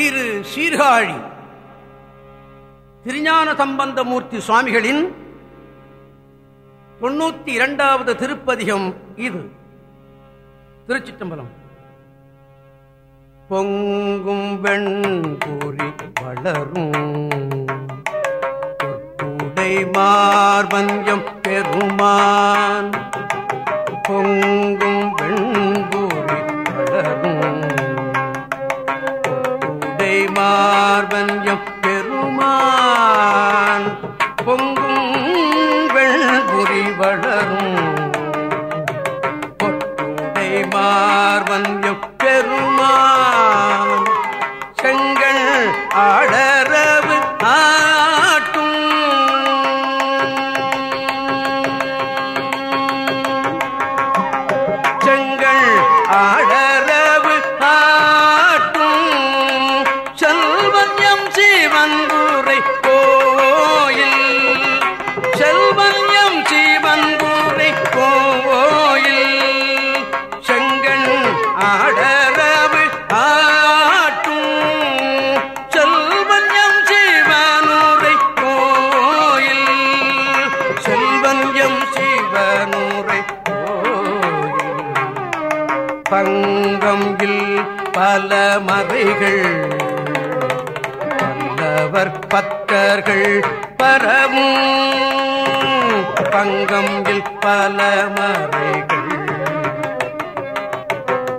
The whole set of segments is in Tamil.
திரு சீர்காழி. திருஞான சம்பந்தமூர்த்தி சுவாமிகளின் தொண்ணூத்தி இரண்டாவது திருப்பதிகம் இது. திருச்சிட்டம்பலம் பொங்கும் வெண்பூரி வளரும். மார்பஞ்சம் பெருமான். பொங்கும் ஆழ பல்லவர் பத்தர்கள் பரவும் பங்கம்பில் பல மறைகள்.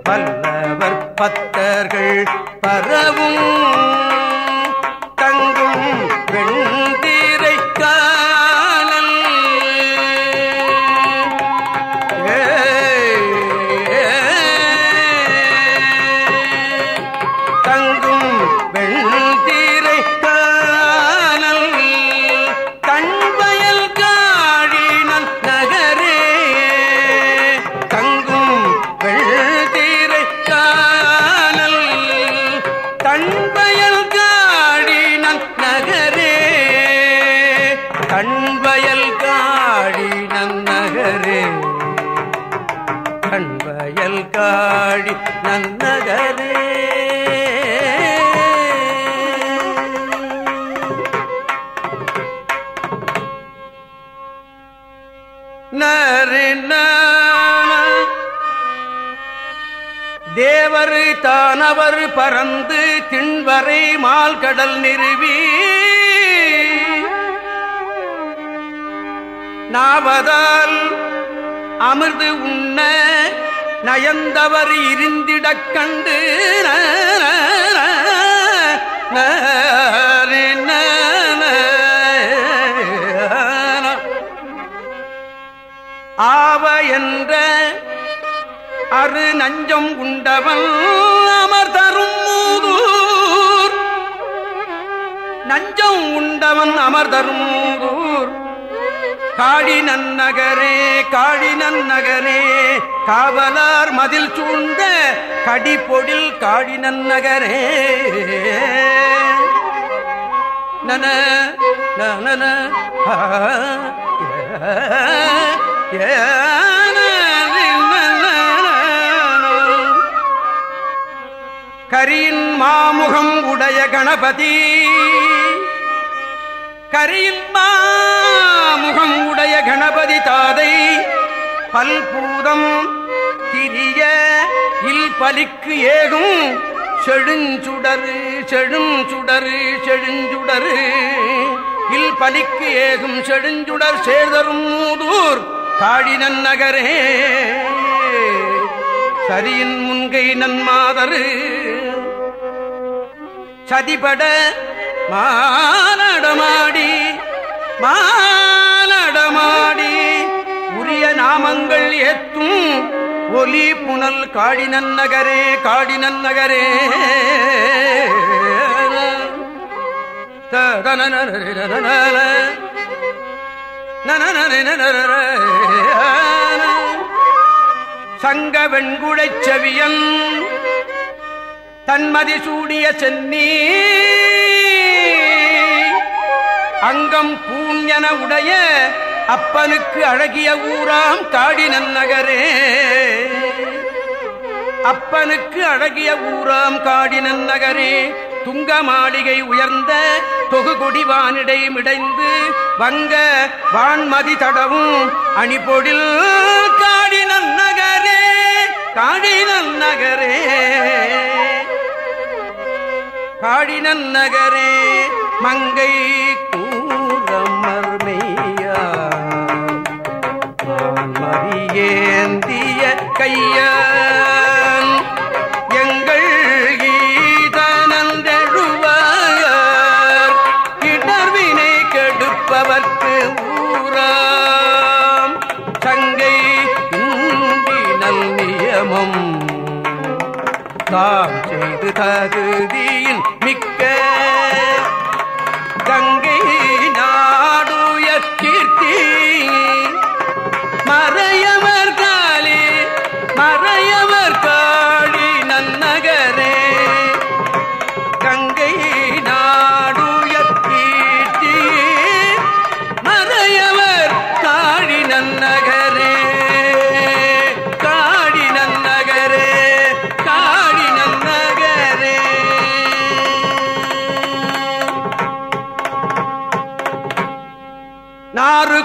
பல்லவர் பத்தர்கள் பரவும் தேவர் தானவர் பறந்து திண்வரை மால்கடல் நிறுவி. நாவதால் அமிர்து உண்ண நயந்தவர் இருந்திடக் கண்டு. ஆவ அரு நஞ்சம் உண்டவன் அமர் தரும் மூதூர் நஞ்சம் உண்டவன் அமர் தரும் மூதூர் காடி நன்னகரே காடி நன்னகரே காவலார் மதில் சூழ்ந்த கடிப்பொடில் காடி நன்னகரே நன நன ஏ, கரியின் மாமுகம் உடைய கணபதி. கரியின் மாமுகம் உடைய கணபதி தாதை பல்பூதம் திரிய இல் பலிக்கு ஏகும் செழுஞ்சுடரு செழுஞ்சுடரு செழுஞ்சுடரு இல் பலிக்கு ஏகும் செழுஞ்சுடர் சேர்தரும் மூதூர் காடினன் நகரே. சரியின் முன்கை நன்மாதரு. சதிபட மானடமாடி மானடமாடி. உரிய நாமங்கள் ஏத்தும் ஒலி புனல் காடினன் நகரே காடினன் நகரே. சங்க வெண்குடைச் செவியன். தன்மதி சூடிய சென்னி அங்கம் பூஞன உடைய அப்பனுக்கு அழகிய ஊராம் காடினன் நகரே. அப்பனுக்கு அழகிய ஊராம் காடினன் நகரே. துங்க மாளிகை உயர்ந்த தொகுகொடி வானிடை வங்க வான்மதி தடவும் அணிபொடில் காடி நன்னகரே காடி நகரே. காடி நகரே மங்கை தாம் செய்து தகுதியில் மிக்க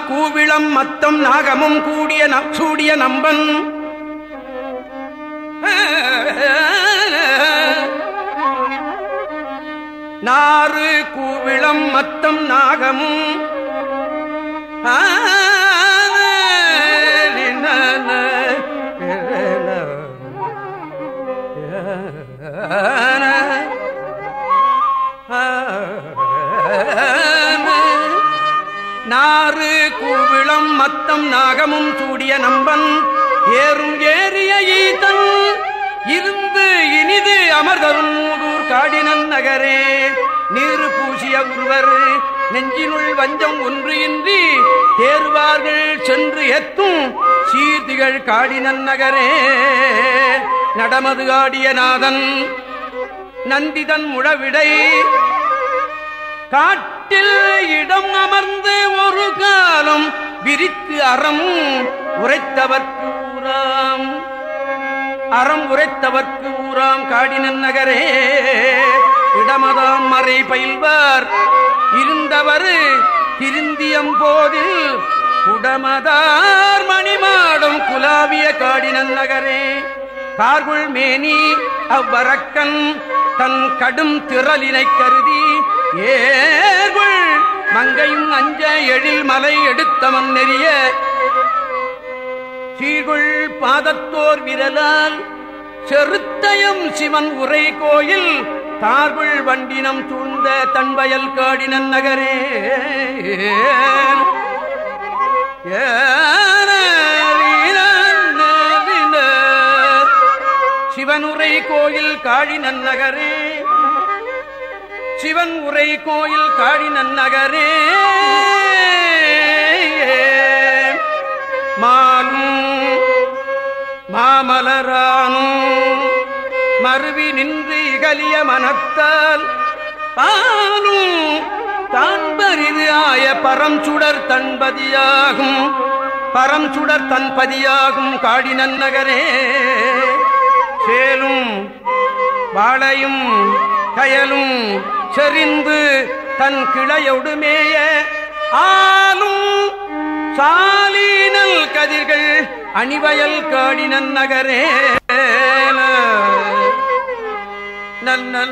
கூவிளம் மத்தம் நாகமும் கூடிய நூடிய நம்பன். நாறு கூவிளம் மத்தம் நாகமும். ஆ நாறு கூவிளம் மத்தம் நாகமும் சூடிய நம்பன். ஏறும் ஏறிய ஈதன் இருந்து இனிது அமர்தரும் மூதூர் காடினன் நகரே. நீரு பூசிய ஒருவர் நெஞ்சினுள் வஞ்சம் ஒன்று இன்றி தேர்வார்கள் சென்று எத்தும் சீர்திகள் காடினன் நகரே. நடமது ஆடிய நாதன் நந்திதன் முழவிடை காட்டு காட்டில் இடம் அமர்ந்து ஒரு காலம் விரித்து அறம் உரைத்தவர்க்கு ஊராம். அறம் உரைத்தவர்க்கு ஊராம் காடினன் நகரே. இடமதாம் மறை பயில்வார். இருந்தவர் திருந்தியம் போதில் குடமதார் மணிமாடும் குலாவிய காடினன் நகரே. கார்குள் மேனி அவ்வரக்கன் தன் கடும் திரளினை கருதி ஏர்குள் மங்கையும் அஞ்ச எழில் மலை எடுத்தவன் நெறிய சீர்குள் பாதத்தோர் விரலால் செருத்தயம் சிவன் உரை கோயில் தார்குள் வண்டினம் சூழ்ந்த தன்வயல் காடினன் நகரே. சிவன் உரை கோயில் காழி நன்னகரே சிவன் உரை கோயில் காழினன் நகரே. மாலும் மாமலரானும் மருவி நின்று இகலிய மனத்தால் பாலும் தான்பரிது ஆய பரம்சுடர் தன்பதியாகும் பரம்சுடர் தன்பதியாகும் காடினன் நகரே. சேலும் வாழையும் கயலும் செறிந்து தன் கிளையொடுமேய ஆலும் சாலீனல் கதிர்கள் அணிவயல் காடினன் நகரே நன்ன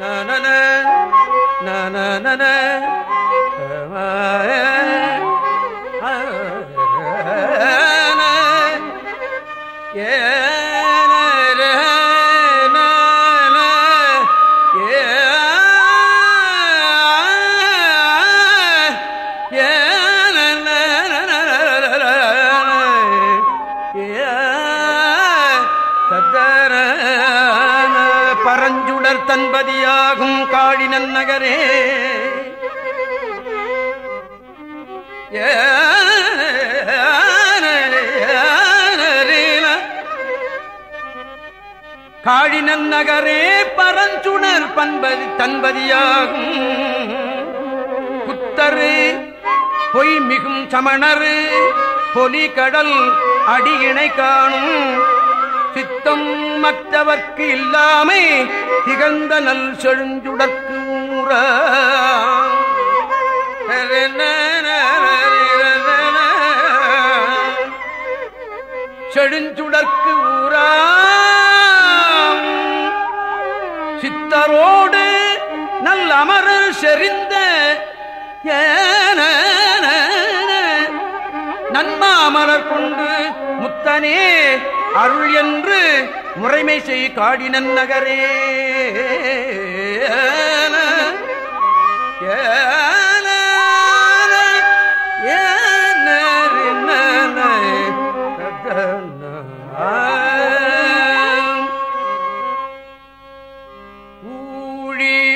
நன நன நன காஞ்சுடர் தன்பதியாகும் காழினன் நகரே. காழினன் நகரே பரஞ்சுணர் பண்பதி தன்பதியாகும். புத்தரு பொய் மிகும் சமணரு பொலி கடல் அடியினை காணும். சித்தம் மற்றவர்க்கு இல்லாமை திகழ்ந்த நல் செழுஞ்சுடற்கு ஊற. செழுஞ்சுடற்கு ஊரா சித்தரோடு நல் அமரர் செறிந்த ஏன. நன்மாமலர் கொண்டு முத்தனே அருள் என்று முறைமை செய் காடினன் நகரே.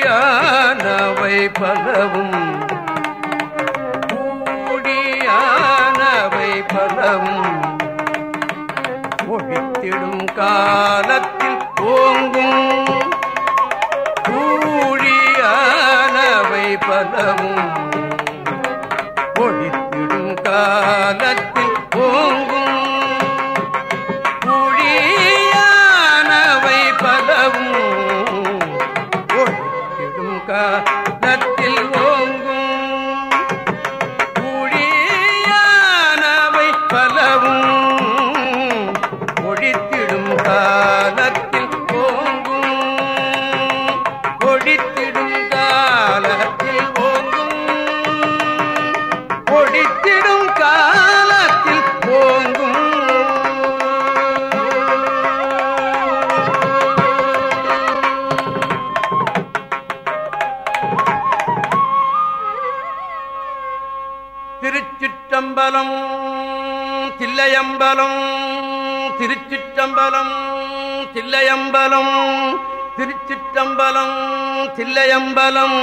ஊழியானவை பலவும் ஒழித்திடும் திருச்சிற்றம்பலம் தில்லையம்பலம் திருச்சிற்றம்பலம் தில்லையம்பலம் திருச்சிற்றம்பலம் தில்லையம்பலம்.